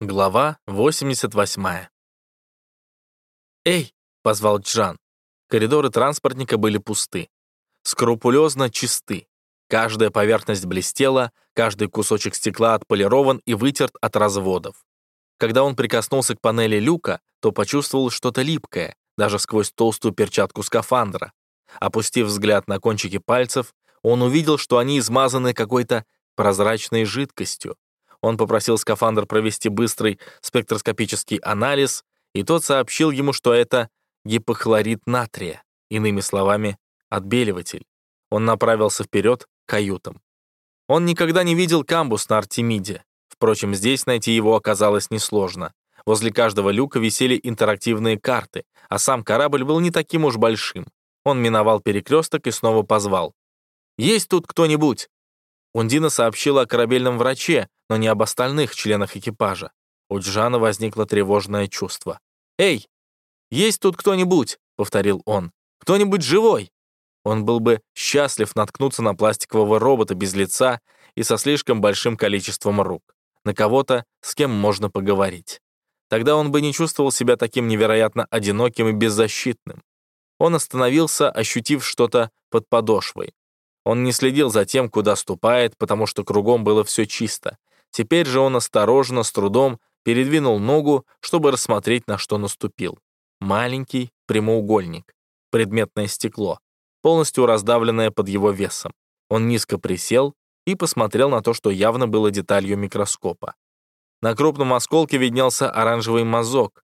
Глава 88. «Эй!» — позвал Джан. Коридоры транспортника были пусты. Скрупулезно чисты. Каждая поверхность блестела, каждый кусочек стекла отполирован и вытерт от разводов. Когда он прикоснулся к панели люка, то почувствовал что-то липкое, даже сквозь толстую перчатку скафандра. Опустив взгляд на кончики пальцев, он увидел, что они измазаны какой-то прозрачной жидкостью. Он попросил скафандр провести быстрый спектроскопический анализ, и тот сообщил ему, что это гипохлорид натрия, иными словами, отбеливатель. Он направился вперед к каютам. Он никогда не видел камбус на Артемиде. Впрочем, здесь найти его оказалось несложно. Возле каждого люка висели интерактивные карты, а сам корабль был не таким уж большим. Он миновал перекресток и снова позвал. «Есть тут кто-нибудь?» Ундина сообщила о корабельном враче, но не об остальных членах экипажа. У Джана возникло тревожное чувство. «Эй, есть тут кто-нибудь?» — повторил он. «Кто-нибудь живой?» Он был бы счастлив наткнуться на пластикового робота без лица и со слишком большим количеством рук. На кого-то, с кем можно поговорить. Тогда он бы не чувствовал себя таким невероятно одиноким и беззащитным. Он остановился, ощутив что-то под подошвой. Он не следил за тем, куда ступает, потому что кругом было все чисто. Теперь же он осторожно, с трудом, передвинул ногу, чтобы рассмотреть, на что наступил. Маленький прямоугольник, предметное стекло, полностью раздавленное под его весом. Он низко присел и посмотрел на то, что явно было деталью микроскопа. На крупном осколке виднелся оранжевый мазок.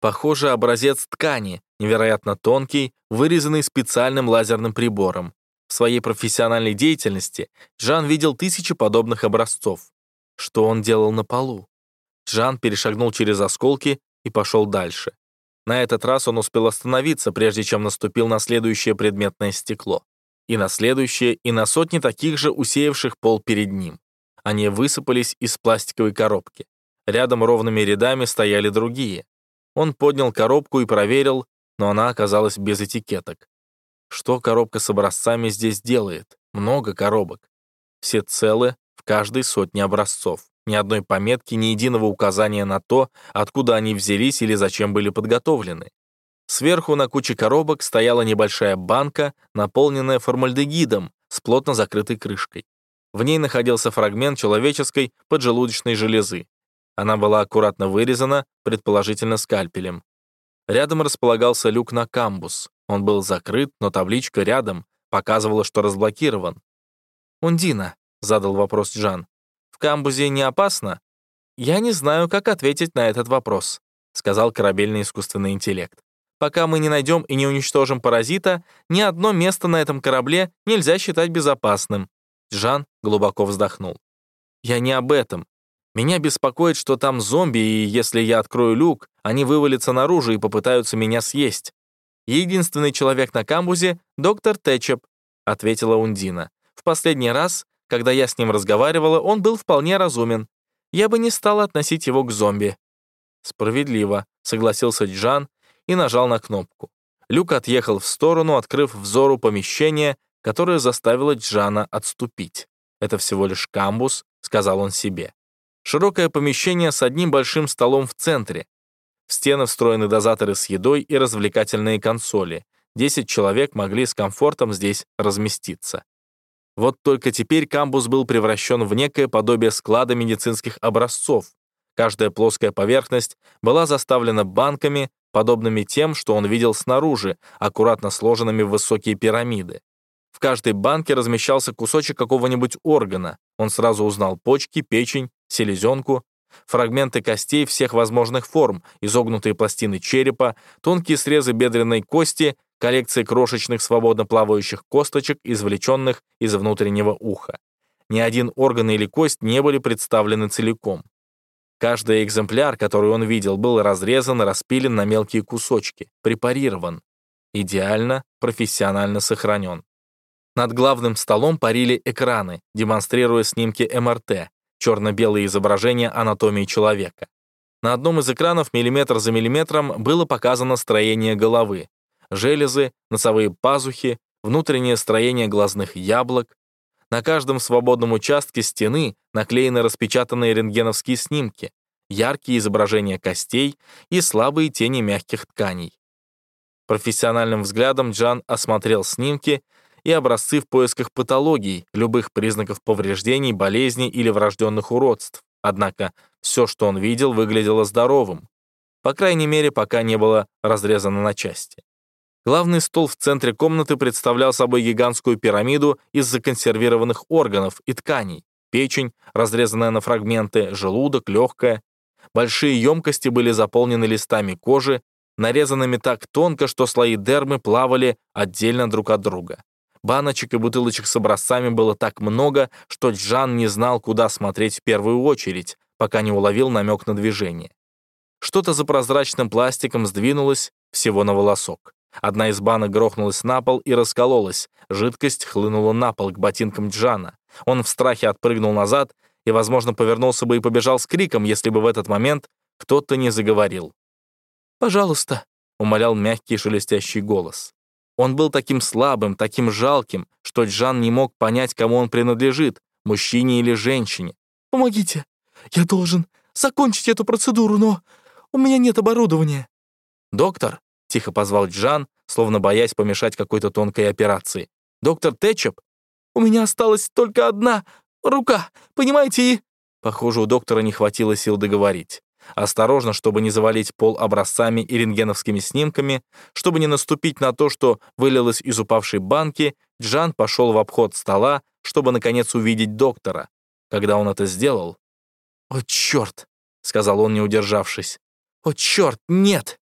Похоже, образец ткани, невероятно тонкий, вырезанный специальным лазерным прибором. В своей профессиональной деятельности Жан видел тысячи подобных образцов. Что он делал на полу? Жан перешагнул через осколки и пошел дальше. На этот раз он успел остановиться, прежде чем наступил на следующее предметное стекло. И на следующее, и на сотни таких же, усеявших пол перед ним. Они высыпались из пластиковой коробки. Рядом ровными рядами стояли другие. Он поднял коробку и проверил, но она оказалась без этикеток. Что коробка с образцами здесь делает? Много коробок. Все целы в каждой сотне образцов. Ни одной пометки, ни единого указания на то, откуда они взялись или зачем были подготовлены. Сверху на куче коробок стояла небольшая банка, наполненная формальдегидом с плотно закрытой крышкой. В ней находился фрагмент человеческой поджелудочной железы. Она была аккуратно вырезана, предположительно скальпелем. Рядом располагался люк на камбус. Он был закрыт, но табличка рядом показывала, что разблокирован. «Ундина», — задал вопрос Джан, — «в камбузе не опасно?» «Я не знаю, как ответить на этот вопрос», — сказал корабельный искусственный интеллект. «Пока мы не найдем и не уничтожим паразита, ни одно место на этом корабле нельзя считать безопасным». Джан глубоко вздохнул. «Я не об этом. Меня беспокоит, что там зомби, и если я открою люк, они вывалятся наружу и попытаются меня съесть. «Единственный человек на камбузе — доктор Тэтчеп», — ответила Ундина. «В последний раз, когда я с ним разговаривала, он был вполне разумен. Я бы не стала относить его к зомби». «Справедливо», — согласился Джан и нажал на кнопку. Люк отъехал в сторону, открыв взору помещение, которое заставило Джана отступить. «Это всего лишь камбус», — сказал он себе. Широкое помещение с одним большим столом в центре, в стены встроены дозаторы с едой и развлекательные консоли. Десять человек могли с комфортом здесь разместиться. Вот только теперь камбус был превращен в некое подобие склада медицинских образцов. Каждая плоская поверхность была заставлена банками, подобными тем, что он видел снаружи, аккуратно сложенными в высокие пирамиды. В каждой банке размещался кусочек какого-нибудь органа. Он сразу узнал почки, печень, селезенку, Фрагменты костей всех возможных форм, изогнутые пластины черепа, тонкие срезы бедренной кости, коллекции крошечных свободно плавающих косточек, извлеченных из внутреннего уха. Ни один орган или кость не были представлены целиком. Каждый экземпляр, который он видел, был разрезан, распилен на мелкие кусочки, препарирован. Идеально, профессионально сохранен. Над главным столом парили экраны, демонстрируя снимки МРТ, черно-белые изображения анатомии человека. На одном из экранов миллиметр за миллиметром было показано строение головы, железы, носовые пазухи, внутреннее строение глазных яблок. На каждом свободном участке стены наклеены распечатанные рентгеновские снимки. яркие изображения костей и слабые тени мягких тканей. Профессиональным взглядом Джан осмотрел снимки и образцы в поисках патологий, любых признаков повреждений, болезней или врожденных уродств. Однако все, что он видел, выглядело здоровым. По крайней мере, пока не было разрезано на части. Главный стол в центре комнаты представлял собой гигантскую пирамиду из законсервированных органов и тканей. Печень, разрезанная на фрагменты, желудок, легкое. Большие емкости были заполнены листами кожи, нарезанными так тонко, что слои дермы плавали отдельно друг от друга. Баночек и бутылочек с образцами было так много, что Джан не знал, куда смотреть в первую очередь, пока не уловил намек на движение. Что-то за прозрачным пластиком сдвинулось всего на волосок. Одна из банок грохнулась на пол и раскололась. Жидкость хлынула на пол к ботинкам Джана. Он в страхе отпрыгнул назад и, возможно, повернулся бы и побежал с криком, если бы в этот момент кто-то не заговорил. «Пожалуйста», — умолял мягкий шелестящий голос. Он был таким слабым, таким жалким, что Джан не мог понять, кому он принадлежит, мужчине или женщине. «Помогите! Я должен закончить эту процедуру, но у меня нет оборудования». «Доктор», — тихо позвал Джан, словно боясь помешать какой-то тонкой операции. «Доктор Тетчеп, у меня осталась только одна рука, понимаете, и...» Похоже, у доктора не хватило сил договорить. Осторожно, чтобы не завалить пол образцами и рентгеновскими снимками, чтобы не наступить на то, что вылилось из упавшей банки, Джан пошел в обход стола, чтобы, наконец, увидеть доктора. Когда он это сделал... «О, черт!» — сказал он, не удержавшись. «О, черт, нет!»